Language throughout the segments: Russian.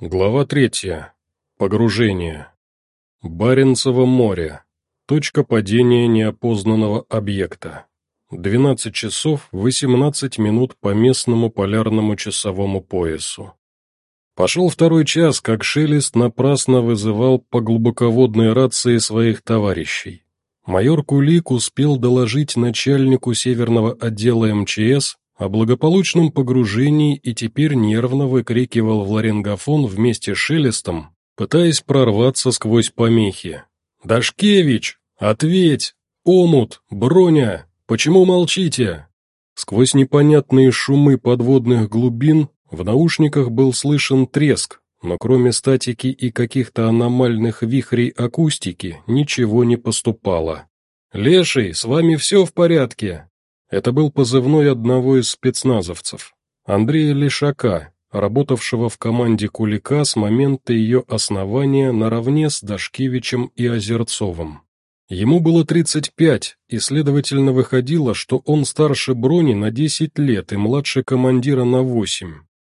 Глава третья. Погружение. Баренцево море. Точка падения неопознанного объекта. 12 часов 18 минут по местному полярному часовому поясу. Пошел второй час, как Шелест напрасно вызывал по глубоководной рации своих товарищей. Майор Кулик успел доложить начальнику северного отдела МЧС о благополучном погружении и теперь нервно выкрикивал в ларингофон вместе с Шелестом, пытаясь прорваться сквозь помехи. «Дашкевич! Ответь! Омут! Броня! Почему молчите?» Сквозь непонятные шумы подводных глубин в наушниках был слышен треск, но кроме статики и каких-то аномальных вихрей акустики ничего не поступало. «Леший, с вами все в порядке?» Это был позывной одного из спецназовцев, Андрея Лешака, работавшего в команде Кулика с момента ее основания наравне с Дашкевичем и Озерцовым. Ему было 35, и, следовательно, выходило, что он старше Брони на 10 лет и младше командира на 8.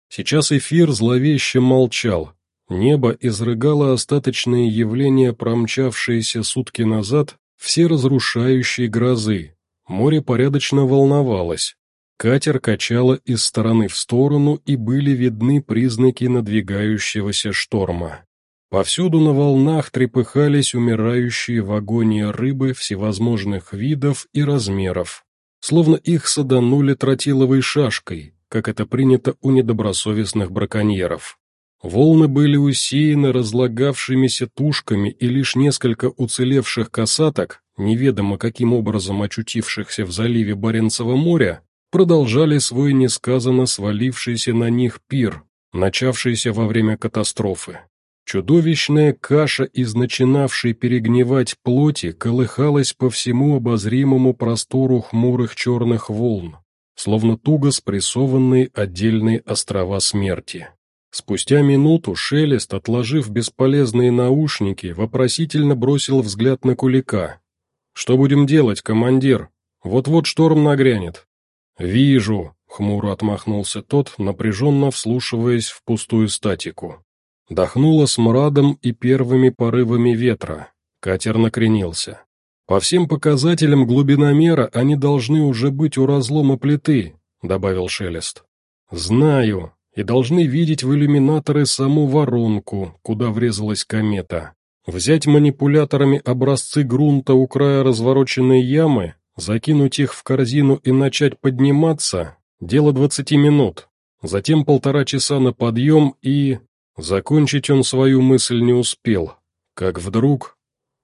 Сейчас эфир зловеще молчал. Небо изрыгало остаточные явления, промчавшиеся сутки назад, все разрушающие грозы, Море порядочно волновалось. Катер качало из стороны в сторону, и были видны признаки надвигающегося шторма. Повсюду на волнах трепыхались умирающие в агонии рыбы всевозможных видов и размеров, словно их саданули тротиловой шашкой, как это принято у недобросовестных браконьеров. Волны были усеяны разлагавшимися тушками, и лишь несколько уцелевших касаток неведомо каким образом очутившихся в заливе Баренцева моря, продолжали свой несказанно свалившийся на них пир, начавшийся во время катастрофы. Чудовищная каша из начинавшей перегнивать плоти колыхалась по всему обозримому простору хмурых черных волн, словно туго спрессованные отдельные острова смерти. Спустя минуту Шелест, отложив бесполезные наушники, вопросительно бросил взгляд на Кулика, «Что будем делать, командир? Вот-вот шторм нагрянет». «Вижу», — хмуро отмахнулся тот, напряженно вслушиваясь в пустую статику. Дохнуло смрадом и первыми порывами ветра. Катер накренился. «По всем показателям глубиномера они должны уже быть у разлома плиты», — добавил Шелест. «Знаю, и должны видеть в иллюминаторы саму воронку, куда врезалась комета. Взять манипуляторами образцы грунта у края развороченной ямы, закинуть их в корзину и начать подниматься – дело двадцати минут. Затем полтора часа на подъем и... Закончить он свою мысль не успел, как вдруг,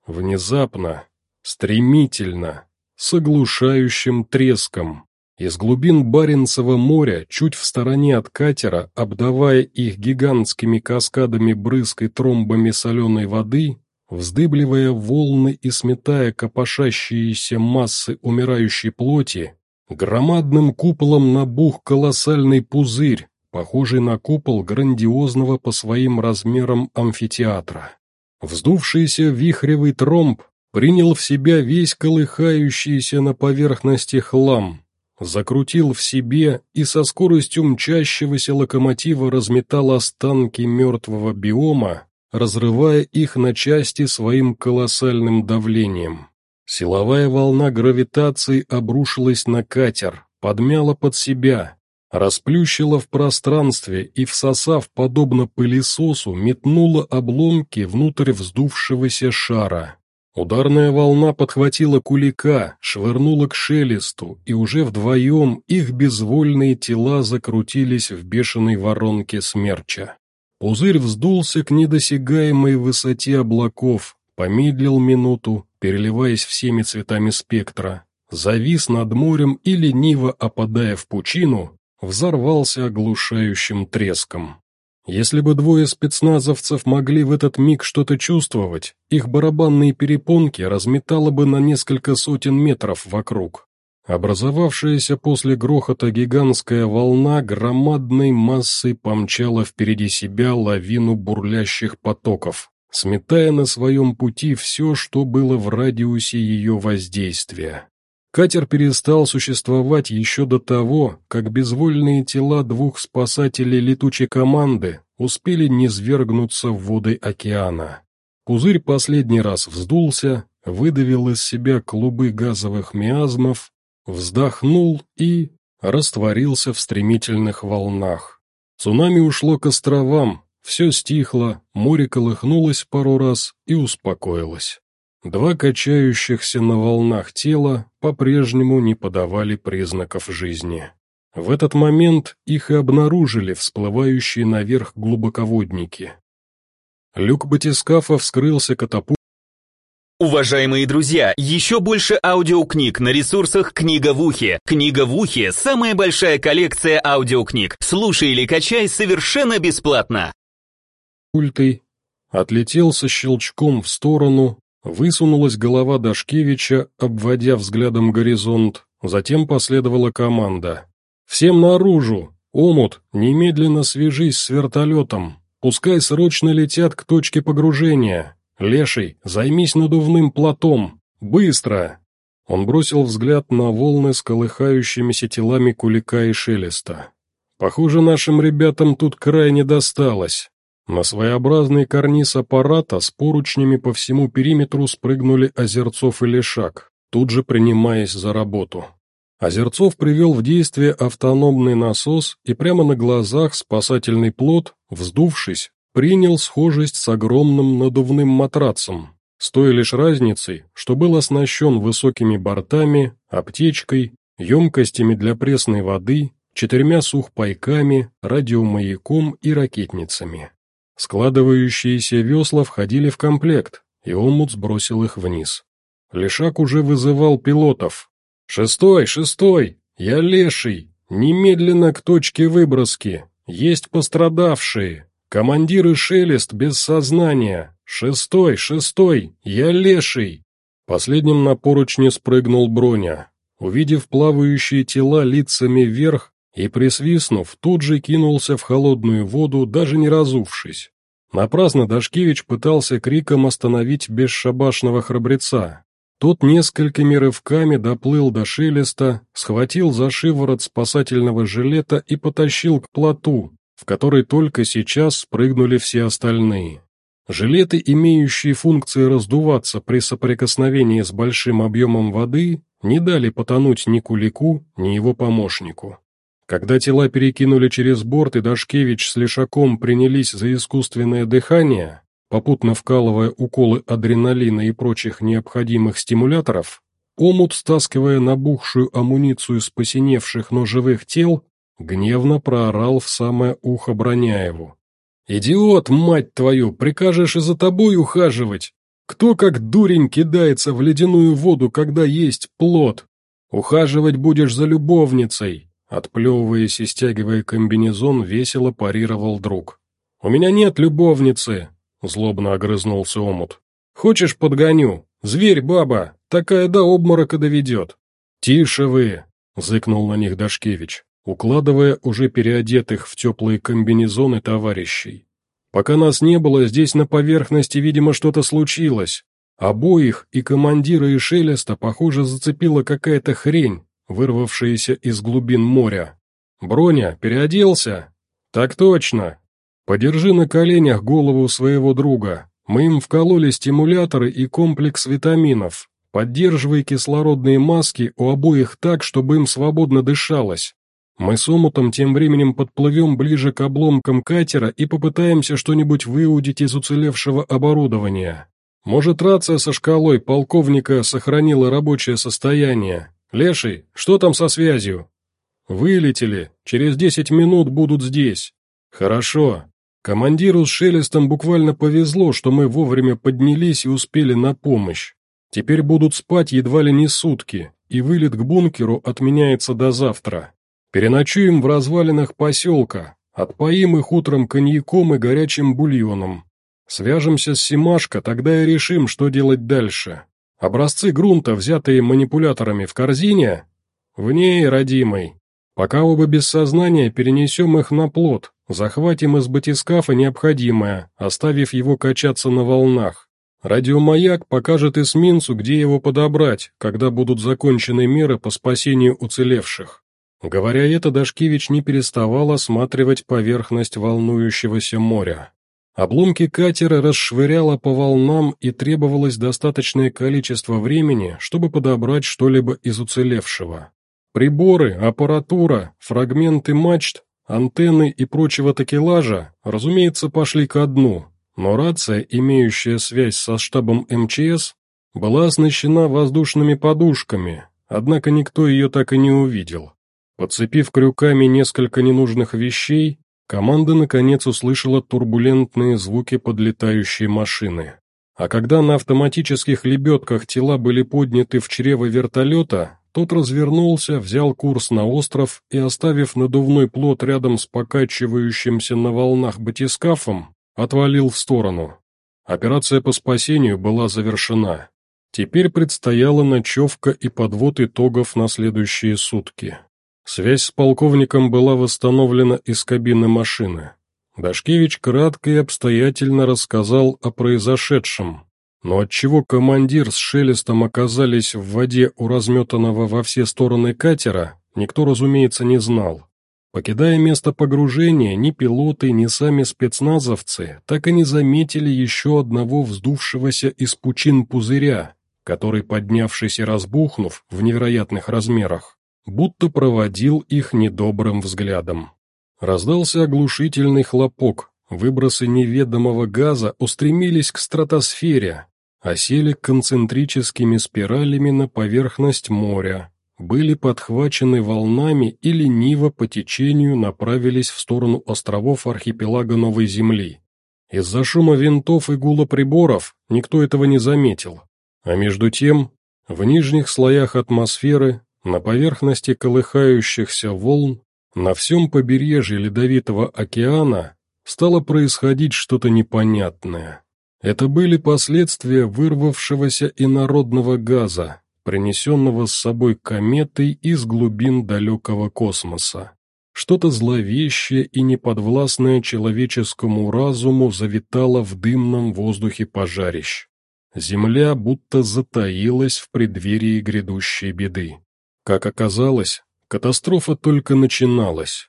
внезапно, стремительно, с оглушающим треском, из глубин Баренцева моря, чуть в стороне от катера, обдавая их гигантскими каскадами брызг и тромбами соленой воды, вздыбливая волны и сметая копошащиеся массы умирающей плоти, громадным куполом набух колоссальный пузырь, похожий на купол грандиозного по своим размерам амфитеатра. Вздувшийся вихревый тромб принял в себя весь колыхающийся на поверхности хлам, закрутил в себе и со скоростью мчащегося локомотива разметал останки мертвого биома, разрывая их на части своим колоссальным давлением. Силовая волна гравитации обрушилась на катер, подмяла под себя, расплющила в пространстве и, всосав подобно пылесосу, метнула обломки внутрь вздувшегося шара. Ударная волна подхватила кулика, швырнула к шелесту, и уже вдвоем их безвольные тела закрутились в бешеной воронке смерча. Пузырь вздулся к недосягаемой высоте облаков, помедлил минуту, переливаясь всеми цветами спектра, завис над морем и, лениво опадая в пучину, взорвался оглушающим треском. Если бы двое спецназовцев могли в этот миг что-то чувствовать, их барабанные перепонки разметало бы на несколько сотен метров вокруг. Образовавшаяся после грохота гигантская волна громадной массой помчала впереди себя лавину бурлящих потоков, сметая на своем пути все, что было в радиусе ее воздействия. Катер перестал существовать еще до того, как безвольные тела двух спасателей летучей команды успели низвергнуться в воды океана. Пузырь последний раз вздулся, выдавил из себя клубы газовых миазмов, вздохнул и растворился в стремительных волнах. Цунами ушло к островам, все стихло, море колыхнулось пару раз и успокоилось. Два качающихся на волнах тела по-прежнему не подавали признаков жизни. В этот момент их и обнаружили всплывающие наверх глубоководники. Люк батискафа вскрылся катапультом. Уважаемые друзья, еще больше аудиокниг на ресурсах «Книга в ухе». «Книга в ухе» — самая большая коллекция аудиокниг. Слушай или качай совершенно бесплатно. Пультой отлетел со щелчком в сторону, Высунулась голова Дашкевича, обводя взглядом горизонт, затем последовала команда. «Всем наружу! Омут, немедленно свяжись с вертолетом! Пускай срочно летят к точке погружения! Леший, займись надувным платом! Быстро!» Он бросил взгляд на волны с колыхающимися телами кулика и шелеста. «Похоже, нашим ребятам тут крайне досталось. На своеобразный карниз аппарата с поручнями по всему периметру спрыгнули Озерцов и Лешак, тут же принимаясь за работу. Озерцов привел в действие автономный насос и прямо на глазах спасательный плот, вздувшись, принял схожесть с огромным надувным матрацем, с той лишь разницей, что был оснащен высокими бортами, аптечкой, емкостями для пресной воды, четырьмя сухпайками, радиомаяком и ракетницами. Складывающиеся весла входили в комплект, и омут сбросил их вниз. Лешак уже вызывал пилотов. «Шестой, шестой! Я леший! Немедленно к точке выброски! Есть пострадавшие! Командиры Шелест без сознания! Шестой, шестой! Я леший!» Последним на поручне спрыгнул Броня. Увидев плавающие тела лицами вверх, и, присвистнув, тут же кинулся в холодную воду, даже не разувшись. Напрасно Дашкевич пытался криком остановить бесшабашного храбреца. Тот несколькими рывками доплыл до шелеста, схватил за шиворот спасательного жилета и потащил к плоту, в который только сейчас спрыгнули все остальные. Жилеты, имеющие функции раздуваться при соприкосновении с большим объемом воды, не дали потонуть ни Кулику, ни его помощнику. Когда тела перекинули через борт и Дашкевич с Лешаком принялись за искусственное дыхание, попутно вкалывая уколы адреналина и прочих необходимых стимуляторов, омут, стаскивая набухшую амуницию с посиневших, но живых тел, гневно проорал в самое ухо Броняеву. «Идиот, мать твою, прикажешь и за тобой ухаживать? Кто как дурень кидается в ледяную воду, когда есть плод? Ухаживать будешь за любовницей, Отплевываясь и стягивая комбинезон, весело парировал друг. «У меня нет любовницы!» — злобно огрызнулся омут. «Хочешь, подгоню? Зверь, баба, такая до обморока доведет!» «Тише вы!» — зыкнул на них Дашкевич, укладывая уже переодетых в теплые комбинезоны товарищей. «Пока нас не было, здесь на поверхности, видимо, что-то случилось. Обоих, и командира, и шелеста, похоже, зацепила какая-то хрень, вырвавшиеся из глубин моря. «Броня, переоделся?» «Так точно. Подержи на коленях голову своего друга. Мы им вкололи стимуляторы и комплекс витаминов. Поддерживай кислородные маски у обоих так, чтобы им свободно дышалось. Мы с омутом тем временем подплывем ближе к обломкам катера и попытаемся что-нибудь выудить из уцелевшего оборудования. Может, рация со шкалой полковника сохранила рабочее состояние, «Леший, что там со связью?» «Вылетели. Через десять минут будут здесь». «Хорошо. Командиру с Шелестом буквально повезло, что мы вовремя поднялись и успели на помощь. Теперь будут спать едва ли не сутки, и вылет к бункеру отменяется до завтра. Переночуем в развалинах поселка, отпоим их утром коньяком и горячим бульоном. Свяжемся с Симашко, тогда и решим, что делать дальше. Образцы грунта, взятые манипуляторами в корзине, в ней, родимый. Пока оба без сознания, перенесем их на плот, захватим из батискафа необходимое, оставив его качаться на волнах. Радиомаяк покажет эсминцу, где его подобрать, когда будут закончены меры по спасению уцелевших. Говоря это, Дашкевич не переставал осматривать поверхность волнующегося моря. Обломки катера расшвыряло по волнам и требовалось достаточное количество времени, чтобы подобрать что-либо из уцелевшего. Приборы, аппаратура, фрагменты мачт, антенны и прочего такелажа, разумеется, пошли ко дну, но рация, имеющая связь со штабом МЧС, была оснащена воздушными подушками, однако никто ее так и не увидел. Подцепив крюками несколько ненужных вещей, команда наконец услышала турбулентные звуки подлетающей машины. А когда на автоматических лебедках тела были подняты в чрево вертолета, тот развернулся, взял курс на остров и, оставив надувной плот рядом с покачивающимся на волнах батискафом, отвалил в сторону. Операция по спасению была завершена. Теперь предстояла ночевка и подвод итогов на следующие сутки. Связь с полковником была восстановлена из кабины машины. Дашкевич кратко и обстоятельно рассказал о произошедшем, но отчего командир с шелестом оказались в воде у разметанного во все стороны катера, никто, разумеется, не знал. Покидая место погружения, ни пилоты, ни сами спецназовцы так и не заметили еще одного вздувшегося из пучин пузыря, который, поднявшись и разбухнув в невероятных размерах, будто проводил их недобрым взглядом. Раздался оглушительный хлопок, выбросы неведомого газа устремились к стратосфере, осели концентрическими спиралями на поверхность моря, были подхвачены волнами и лениво по течению направились в сторону островов архипелага Новой Земли. Из-за шума винтов и гула приборов никто этого не заметил, а между тем, в нижних слоях атмосферы на поверхности колыхающихся волн, на всем побережье Ледовитого океана стало происходить что-то непонятное. Это были последствия вырвавшегося инородного газа, принесенного с собой кометой из глубин далекого космоса. Что-то зловещее и неподвластное человеческому разуму завитало в дымном воздухе пожарищ. Земля будто затаилась в преддверии грядущей беды. Как оказалось, катастрофа только начиналась.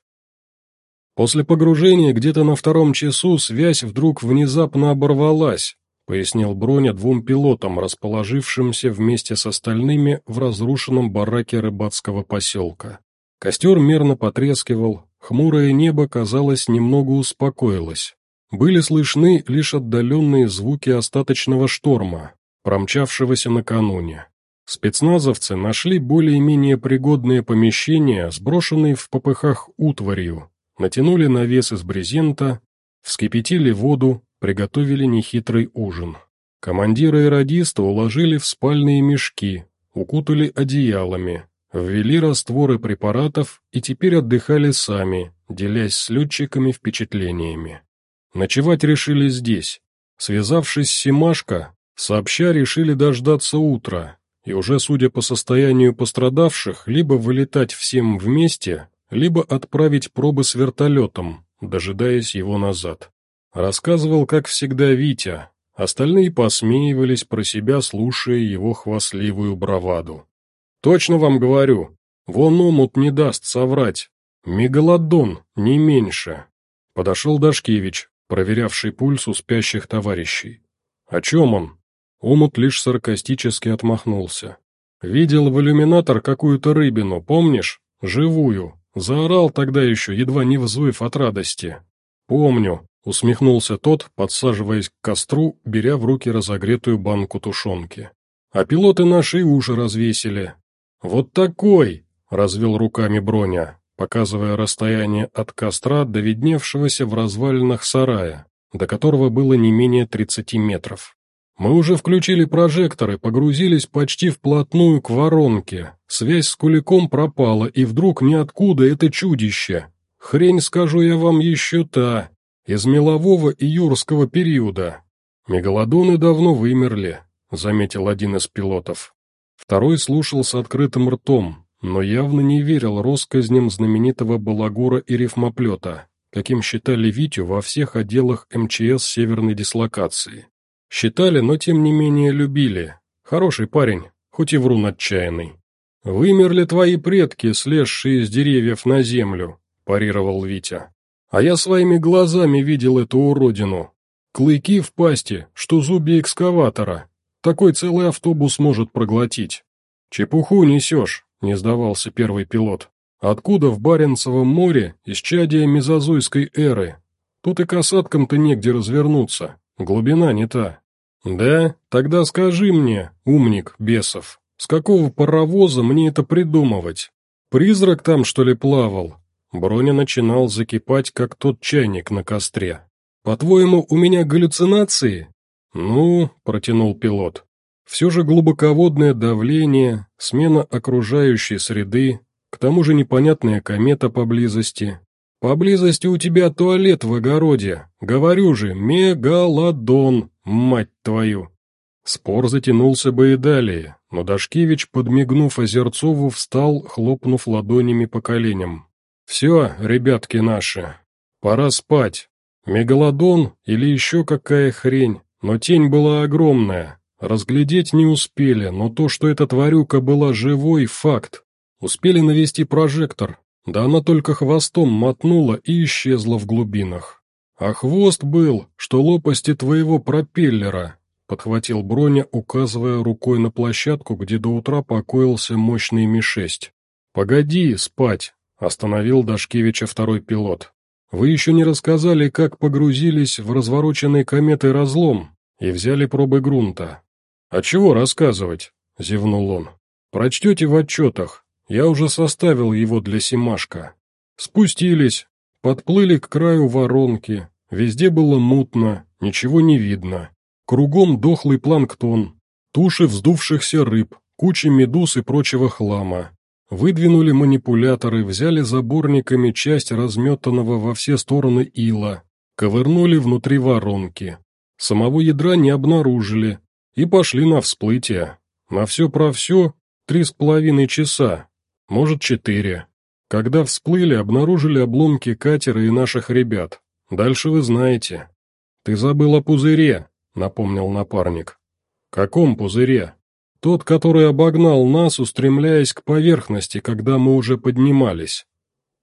После погружения где-то на втором часу связь вдруг внезапно оборвалась, пояснил Броня двум пилотам, расположившимся вместе с остальными в разрушенном бараке рыбацкого поселка. Костер мерно потрескивал, хмурое небо, казалось, немного успокоилось. Были слышны лишь отдаленные звуки остаточного шторма, промчавшегося накануне. Спецназовцы нашли более-менее пригодные помещения, сброшенные в попыхах утварью, натянули навес из брезента, вскипятили воду, приготовили нехитрый ужин. Командира и радиста уложили в спальные мешки, укутали одеялами, ввели растворы препаратов и теперь отдыхали сами, делясь с летчиками впечатлениями. Ночевать решили здесь. Связавшись с Симашко, сообща решили дождаться утра, и уже, судя по состоянию пострадавших, либо вылетать всем вместе, либо отправить пробы с вертолетом, дожидаясь его назад. Рассказывал, как всегда, Витя, остальные посмеивались про себя, слушая его хвастливую браваду. «Точно вам говорю, вон омут не даст соврать. Мегалодон, не меньше». Подошел Дашкевич, проверявший пульс у спящих товарищей. «О чем он?» Умут лишь саркастически отмахнулся. «Видел в иллюминатор какую-то рыбину, помнишь? Живую. Заорал тогда еще, едва не взвыв от радости». «Помню», — усмехнулся тот, подсаживаясь к костру, беря в руки разогретую банку тушенки. «А пилоты наши уши развесили». «Вот такой!» — развел руками Броня, показывая расстояние от костра до видневшегося в развалинах сарая, до которого было не менее тридцати метров. Мы уже включили прожекторы, погрузились почти вплотную к воронке. Связь с Куликом пропала, и вдруг ниоткуда это чудище. Хрень, скажу я вам, еще та, из мелового и юрского периода. Мегалодоны давно вымерли, заметил один из пилотов. Второй слушал с открытым ртом, но явно не верил россказням знаменитого балагура и рифмоплета, каким считали Витю во всех отделах МЧС северной дислокации. Считали, но тем не менее любили. Хороший парень, хоть и врун отчаянный. «Вымерли твои предки, слезшие с деревьев на землю», – парировал Витя. «А я своими глазами видел эту уродину. Клыки в пасти, что зубья экскаватора. Такой целый автобус может проглотить». «Чепуху несешь», – не сдавался первый пилот. «Откуда в Баренцевом море исчадие мезозойской эры? Тут и касаткам-то негде развернуться, глубина не та». «Да? Тогда скажи мне, умник бесов, с какого паровоза мне это придумывать? Призрак там, что ли, плавал?» Броня начинал закипать, как тот чайник на костре. «По-твоему, у меня галлюцинации?» «Ну», — протянул пилот, — «все же глубоководное давление, смена окружающей среды, к тому же непонятная комета поблизости. Поблизости у тебя туалет в огороде, говорю же, мегалодон, мать твою!» Спор затянулся бы и далее, но Дашкевич, подмигнув Озерцову, встал, хлопнув ладонями по коленям. «Все, ребятки наши, пора спать. Мегалодон или еще какая хрень, но тень была огромная. Разглядеть не успели, но то, что эта тварюка была живой, факт. Успели навести прожектор, да она только хвостом мотнула и исчезла в глубинах. А хвост был, что лопасти твоего пропеллера, подхватил Броня, указывая рукой на площадку, где до утра покоился мощный Ми-6. «Погоди, спать!» — остановил Дашкевича второй пилот. «Вы еще не рассказали, как погрузились в развороченный кометой разлом и взяли пробы грунта». «А чего рассказывать?» — зевнул он. «Прочтете в отчетах. Я уже составил его для Симашка. Спустились, подплыли к краю воронки. Везде было мутно, ничего не видно. Кругом дохлый планктон, туши вздувшихся рыб, куча медуз и прочего хлама. Выдвинули манипуляторы, взяли заборниками часть разметанного во все стороны ила, ковырнули внутри воронки. Самого ядра не обнаружили и пошли на всплытие. На все про все три с половиной часа, может четыре. Когда всплыли, обнаружили обломки катера и наших ребят. Дальше вы знаете. Ты забыл о пузыре, — напомнил напарник. «Каком пузыре?» «Тот, который обогнал нас, устремляясь к поверхности, когда мы уже поднимались».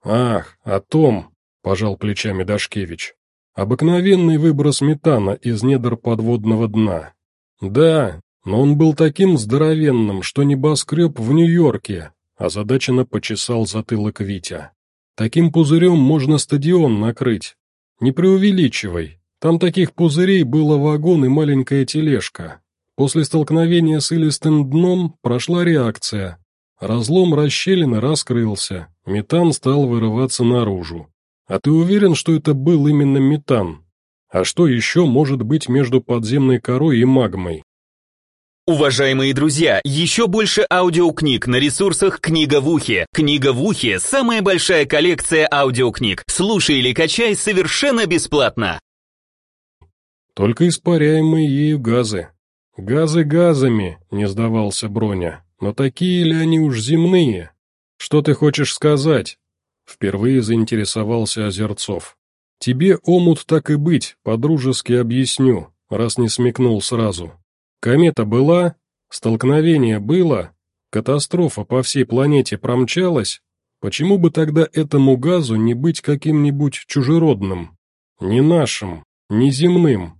«Ах, о том», — пожал плечами Дашкевич. «Обыкновенный выброс метана из недр подводного дна». «Да, но он был таким здоровенным, что небоскреб в Нью-Йорке», — озадаченно почесал затылок Витя. «Таким пузырем можно стадион накрыть. Не преувеличивай, там таких пузырей было вагон и маленькая тележка. После столкновения с илистым дном прошла реакция. Разлом расщелины раскрылся, метан стал вырываться наружу. А ты уверен, что это был именно метан? А что еще может быть между подземной корой и магмой? Уважаемые друзья, еще больше аудиокниг на ресурсах «Книга в ухе». «Книга в ухе» — самая большая коллекция аудиокниг. Слушай или качай совершенно бесплатно только испаряемые ею газы. Газы газами, не сдавался Броня, но такие ли они уж земные? Что ты хочешь сказать? Впервые заинтересовался Озерцов. Тебе, омут, так и быть, по-дружески объясню, раз не смекнул сразу. Комета была? Столкновение было? Катастрофа по всей планете промчалась? Почему бы тогда этому газу не быть каким-нибудь чужеродным? Не нашим, не земным,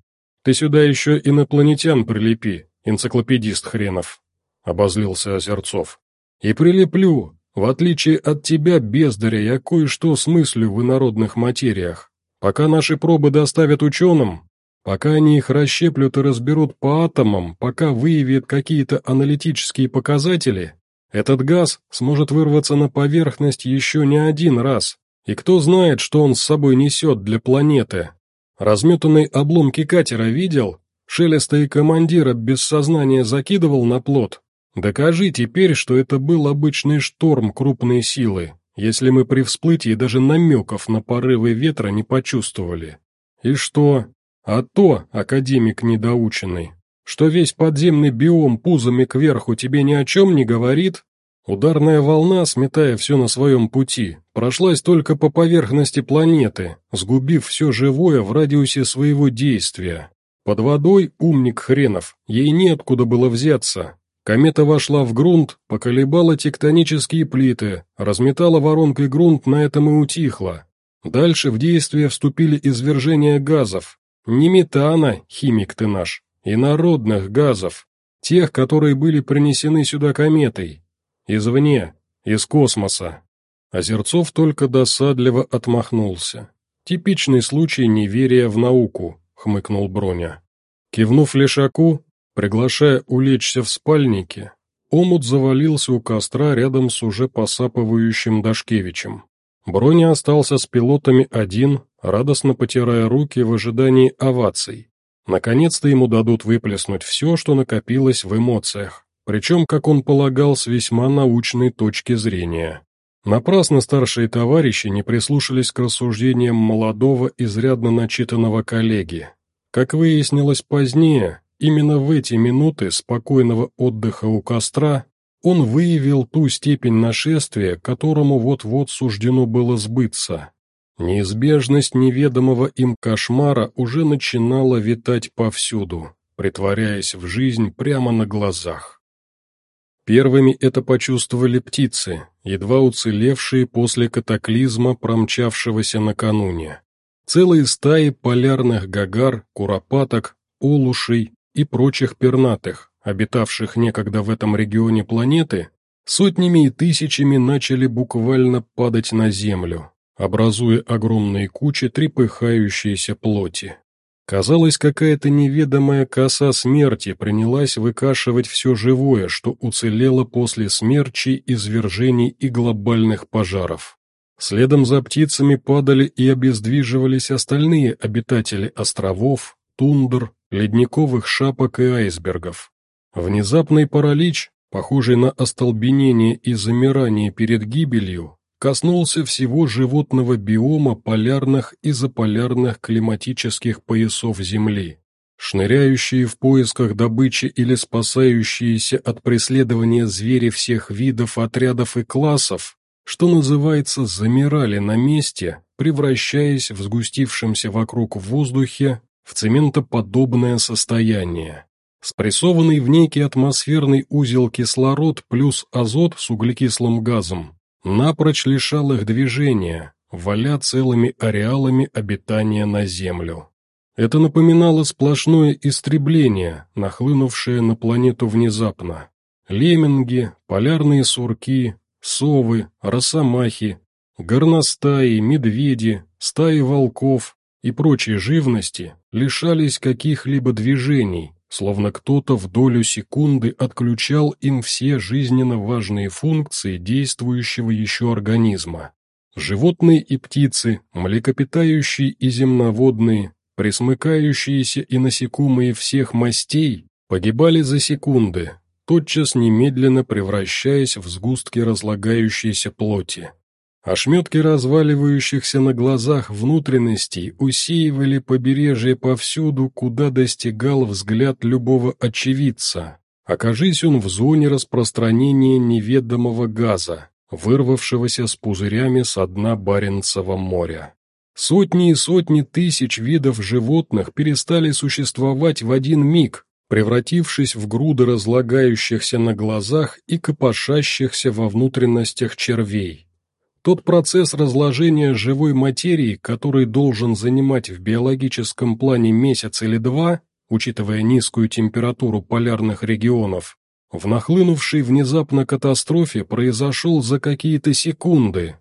ты сюда еще инопланетян прилепи, энциклопедист хренов», — обозлился Озерцов. «И прилеплю. В отличие от тебя, бездаря, я кое-что смыслю в инородных материях. Пока наши пробы доставят ученым, пока они их расщеплют и разберут по атомам, пока выявят какие-то аналитические показатели, этот газ сможет вырваться на поверхность еще не один раз, и кто знает, что он с собой несет для планеты, Разметанные обломки катера видел? Шелеста и командира без сознания закидывал на плот. Докажи теперь, что это был обычный шторм крупной силы, если мы при всплытии даже намеков на порывы ветра не почувствовали. И что? А то, академик недоученный, что весь подземный биом пузами кверху тебе ни о чем не говорит? Ударная волна, сметая все на своем пути, прошлась только по поверхности планеты, сгубив все живое в радиусе своего действия. Под водой умник хренов, ей неоткуда было взяться. Комета вошла в грунт, поколебала тектонические плиты, разметала воронкой грунт, на этом и утихла. Дальше в действие вступили извержения газов. Не метана, химик ты наш, и народных газов, тех, которые были принесены сюда кометой. Извне, из космоса. Озерцов только досадливо отмахнулся. «Типичный случай неверия в науку», — хмыкнул Броня. Кивнув Лешаку, приглашая улечься в спальнике, омут завалился у костра рядом с уже посапывающим Дашкевичем. Броня остался с пилотами один, радостно потирая руки в ожидании оваций. Наконец-то ему дадут выплеснуть все, что накопилось в эмоциях, причем, как он полагал, с весьма научной точки зрения. Напрасно старшие товарищи не прислушались к рассуждениям молодого, изрядно начитанного коллеги. Как выяснилось позднее, именно в эти минуты спокойного отдыха у костра он выявил ту степень нашествия, которому вот-вот суждено было сбыться. Неизбежность неведомого им кошмара уже начинала витать повсюду, притворяясь в жизнь прямо на глазах. Первыми это почувствовали птицы, едва уцелевшие после катаклизма, промчавшегося накануне. Целые стаи полярных гагар, куропаток, улушей и прочих пернатых, обитавших некогда в этом регионе планеты, сотнями и тысячами начали буквально падать на Землю, образуя огромные кучи трепыхающейся плоти. Казалось, какая-то неведомая коса смерти принялась выкашивать все живое, что уцелело после смерчей, извержений и глобальных пожаров. Следом за птицами падали и обездвиживались остальные обитатели островов, тундр, ледниковых шапок и айсбергов. Внезапный паралич, похожий на остолбенение и замирание перед гибелью, коснулся всего животного биома полярных и заполярных климатических поясов Земли. Шныряющие в поисках добычи или спасающиеся от преследования звери всех видов, отрядов и классов, что называется, замирали на месте, превращаясь в сгустившемся вокруг в воздухе в цементоподобное состояние. Спрессованный в некий атмосферный узел кислород плюс азот с углекислым газом напрочь лишал их движения, валя целыми ареалами обитания на Землю. Это напоминало сплошное истребление, нахлынувшее на планету внезапно. Лемминги, полярные сурки, совы, росомахи, горностаи, медведи, стаи волков и прочей живности лишались каких-либо движений, словно кто-то в долю секунды отключал им все жизненно важные функции действующего еще организма. Животные и птицы, млекопитающие и земноводные, пресмыкающиеся и насекомые всех мастей погибали за секунды, тотчас немедленно превращаясь в сгустки разлагающейся плоти. Ошметки разваливающихся на глазах внутренностей усеивали побережье повсюду, куда достигал взгляд любого очевидца. Окажись он в зоне распространения неведомого газа, вырвавшегося с пузырями со дна Баренцева моря. Сотни и сотни тысяч видов животных перестали существовать в один миг, превратившись в груды разлагающихся на глазах и копошащихся во внутренностях червей. Тот процесс разложения живой материи, который должен занимать в биологическом плане месяц или два, учитывая низкую температуру полярных регионов, в нахлынувшей внезапно катастрофе произошел за какие-то секунды.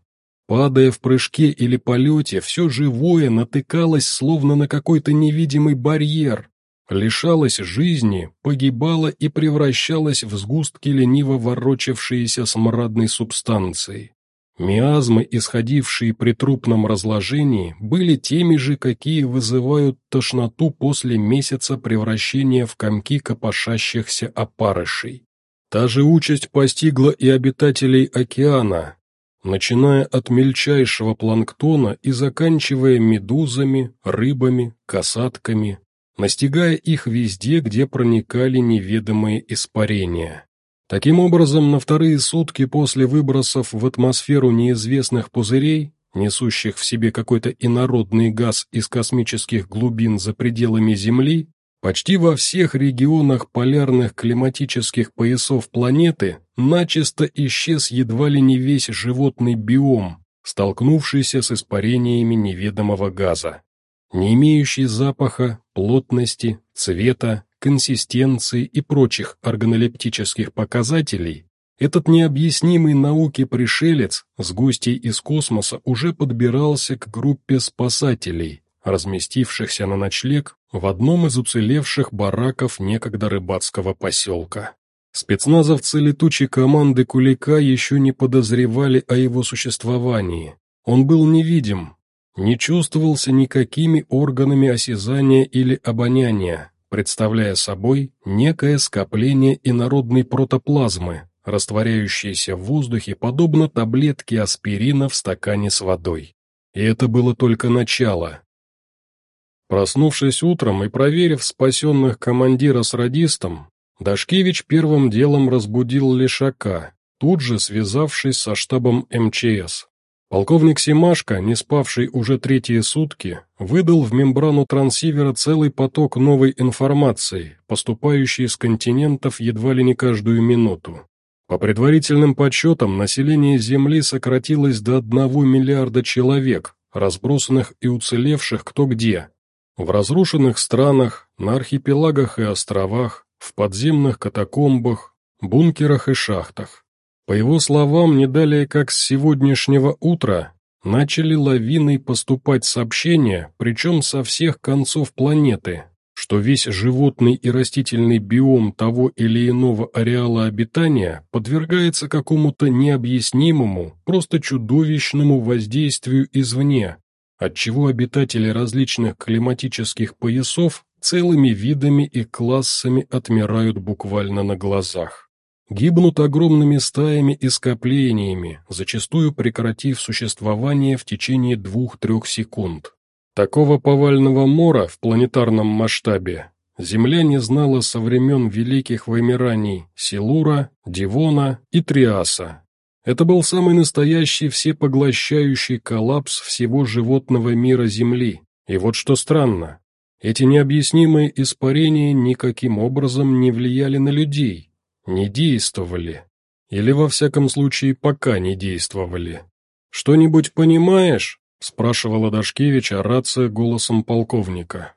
Падая в прыжке или полете, все живое натыкалось словно на какой-то невидимый барьер, лишалось жизни, погибало и превращалось в сгустки лениво ворочавшиеся смрадной субстанции. Миазмы, исходившие при трупном разложении, были теми же, какие вызывают тошноту после месяца превращения в комки копошащихся опарышей. Та же участь постигла и обитателей океана, начиная от мельчайшего планктона и заканчивая медузами, рыбами, касатками, настигая их везде, где проникали неведомые испарения. Таким образом, на вторые сутки после выбросов в атмосферу неизвестных пузырей, несущих в себе какой-то инородный газ из космических глубин за пределами Земли, Почти во всех регионах полярных климатических поясов планеты начисто исчез едва ли не весь животный биом, столкнувшийся с испарениями неведомого газа. Не имеющий запаха, плотности, цвета, консистенции и прочих органолептических показателей, этот необъяснимый науке пришелец с гостей из космоса уже подбирался к группе спасателей, разместившихся на ночлег в одном из уцелевших бараков некогда рыбацкого поселка. Спецназовцы летучей команды Кулика еще не подозревали о его существовании. Он был невидим, не чувствовался никакими органами осязания или обоняния, представляя собой некое скопление инородной протоплазмы, растворяющейся в воздухе подобно таблетке аспирина в стакане с водой. И это было только начало. Проснувшись утром и проверив спасенных командира с радистом, Дашкевич первым делом разбудил Лешака, тут же связавшись со штабом МЧС. Полковник Симашко, не спавший уже третьи сутки, выдал в мембрану трансивера целый поток новой информации, поступающей с континентов едва ли не каждую минуту. По предварительным подсчетам, население Земли сократилось до одного миллиарда человек, разбросанных и уцелевших кто где, в разрушенных странах, на архипелагах и островах, в подземных катакомбах, бункерах и шахтах. По его словам, не далее как с сегодняшнего утра начали лавиной поступать сообщения, причем со всех концов планеты, что весь животный и растительный биом того или иного ареала обитания подвергается какому-то необъяснимому, просто чудовищному воздействию извне, отчего обитатели различных климатических поясов целыми видами и классами отмирают буквально на глазах. Гибнут огромными стаями и скоплениями, зачастую прекратив существование в течение двух-трех секунд. Такого повального мора в планетарном масштабе Земля не знала со времен великих вымираний Силура, Дивона и Триаса, это был самый настоящий всепоглощающий коллапс всего животного мира Земли. И вот что странно. Эти необъяснимые испарения никаким образом не влияли на людей, не действовали. Или, во всяком случае, пока не действовали. «Что-нибудь понимаешь?» — спрашивала Дашкевич, рация голосом полковника.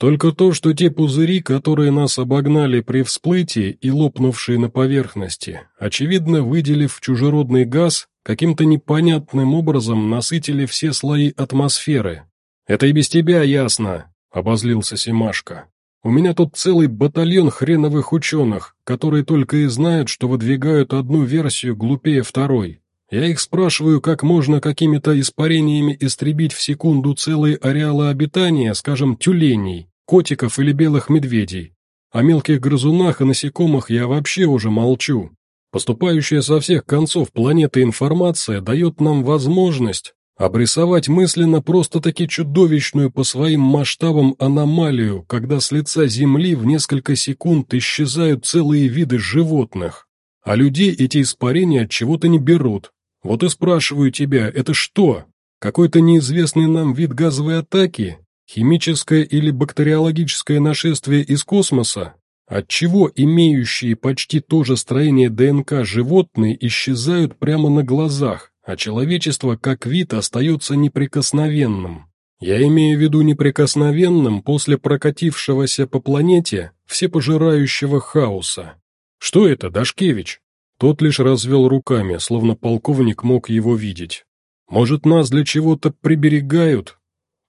Только то, что те пузыри, которые нас обогнали при всплытии и лопнувшие на поверхности, очевидно, выделив чужеродный газ, каким-то непонятным образом насытили все слои атмосферы. «Это и без тебя ясно», — обозлился Симашко. «У меня тут целый батальон хреновых ученых, которые только и знают, что выдвигают одну версию глупее второй. Я их спрашиваю, как можно какими-то испарениями истребить в секунду целые ареалы обитания, скажем, тюленей, котиков или белых медведей. О мелких грызунах и насекомых я вообще уже молчу. Поступающая со всех концов планеты информация дает нам возможность обрисовать мысленно просто-таки чудовищную по своим масштабам аномалию, когда с лица Земли в несколько секунд исчезают целые виды животных. А людей эти испарения от чего-то не берут. Вот и спрашиваю тебя, это что? Какой-то неизвестный нам вид газовой атаки? Химическое или бактериологическое нашествие из космоса, отчего имеющие почти то же строение ДНК животные исчезают прямо на глазах, а человечество как вид остается неприкосновенным. Я имею в виду неприкосновенным после прокатившегося по планете всепожирающего хаоса. Что это, Дашкевич? Тот лишь развел руками, словно полковник мог его видеть. Может, нас для чего-то приберегают,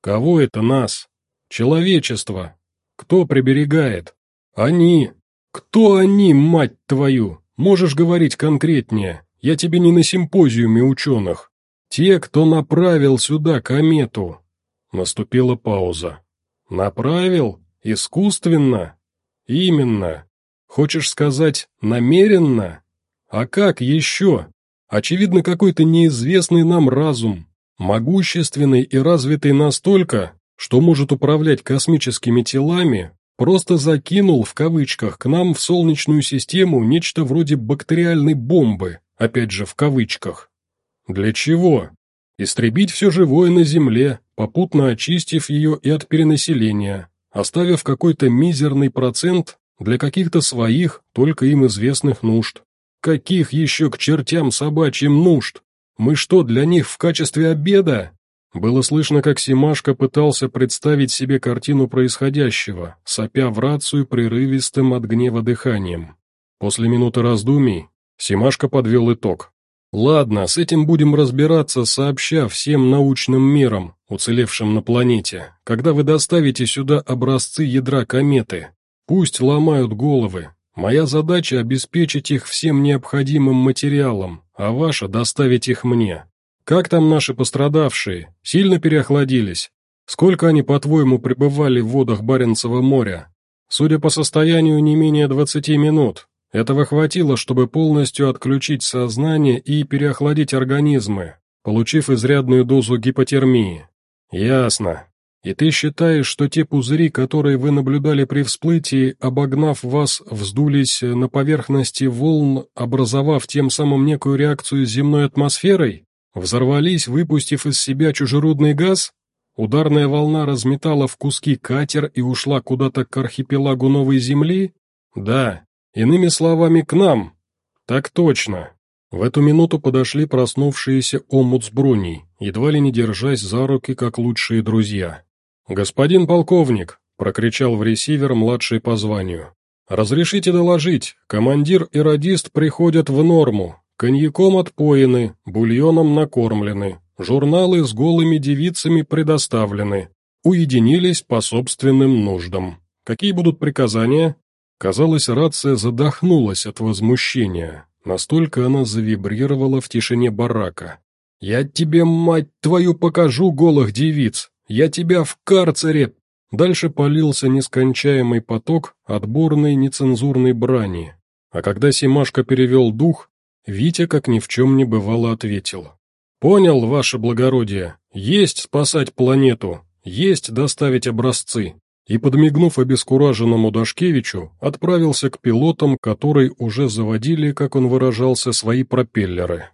Кого это нас? Человечество. Кто приберегает? Они. Кто они, мать твою? Можешь говорить конкретнее. Я тебе не на симпозиуме ученых. Те, кто направил сюда комету. Наступила пауза. Направил? Искусственно? Именно. Хочешь сказать, намеренно? А как еще? Очевидно, какой-то неизвестный нам разум, Могущественный и развитый настолько, что может управлять космическими телами, просто закинул в кавычках к нам в Солнечную систему нечто вроде бактериальной бомбы, опять же в кавычках. Для чего? Истребить все живое на Земле, попутно очистив ее и от перенаселения. оставив какой-то мизерный процент для каких-то своих, только им известных нужд. Каких еще к чертям собачьим нужд? Мы что, для них в качестве обеда? Было слышно, как Симашка пытался представить себе картину происходящего, сопя в рацию прерывистым от гнева дыханием. После минуты раздумий Симашка подвел итог. «Ладно, с этим будем разбираться сообща всем научным мирам, уцелевшим на планете, когда вы доставите сюда образцы ядра кометы. Пусть ломают головы. Моя задача — обеспечить их всем необходимым материалом, а ваша — доставить их мне. Как там наши пострадавшие? Сильно переохладились? Сколько они, по-твоему, пребывали в водах Баренцева моря? Судя по состоянию, не менее двадцати минут. Этого хватило, чтобы полностью отключить сознание и переохладить организмы, получив изрядную дозу гипотермии. Ясно. И ты считаешь, что те пузыри, которые вы наблюдали при всплытии, обогнав вас, вздулись на поверхности волн, образовав тем самым некую реакцию с земной атмосферой? Взорвались, выпустив из себя чужеродный газ? Ударная волна разметала в куски катер и ушла куда-то к архипелагу Новой Земли? Да, Иными словами, к нам. Так точно. В эту минуту подошли проснувшиеся омут с броней, едва ли не держась за руки, как лучшие друзья. «Господин полковник!» — прокричал в ресивер младший по званию. «Разрешите доложить, командир и радист приходят в норму, коньяком отпоены, бульоном накормлены, журналы с голыми девицами предоставлены, уединились по собственным нуждам. Какие будут приказания?» Казалось, рация задохнулась от возмущения, настолько она завибрировала в тишине барака. «Я тебе, мать твою, покажу голых девиц! Я тебя в карцере!» Дальше полился нескончаемый поток отборной нецензурной брани. А когда Симашка перевел дух, Витя, как ни в чем не бывало, ответил. «Понял, ваше благородие, есть спасать планету, есть доставить образцы, и, подмигнув обескураженному Дашкевичу, отправился к пилотам, которые уже заводили, как он выражался, свои пропеллеры.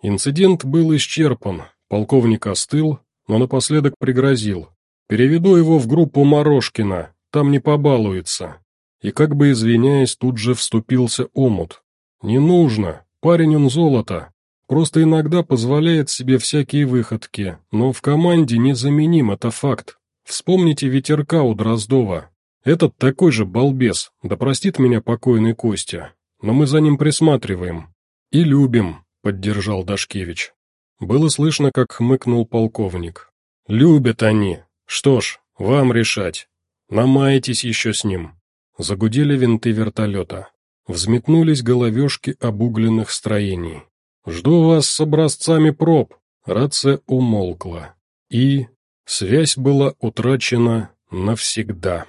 Инцидент был исчерпан, полковник остыл, но напоследок пригрозил. «Переведу его в группу Морошкина, там не побалуется». И как бы извиняясь, тут же вступился омут. «Не нужно, парень он золото, просто иногда позволяет себе всякие выходки, но в команде незаменим, это факт. Вспомните ветерка у Дроздова. Этот такой же балбес, да простит меня покойный Костя. Но мы за ним присматриваем. И любим, поддержал Дашкевич. Было слышно, как хмыкнул полковник. Любят они. Что ж, вам решать. Намаетесь еще с ним. Загудели винты вертолета. Взметнулись головешки обугленных строений. «Жду вас с образцами проб!» Рация умолкла. И Связь была утрачена навсегда.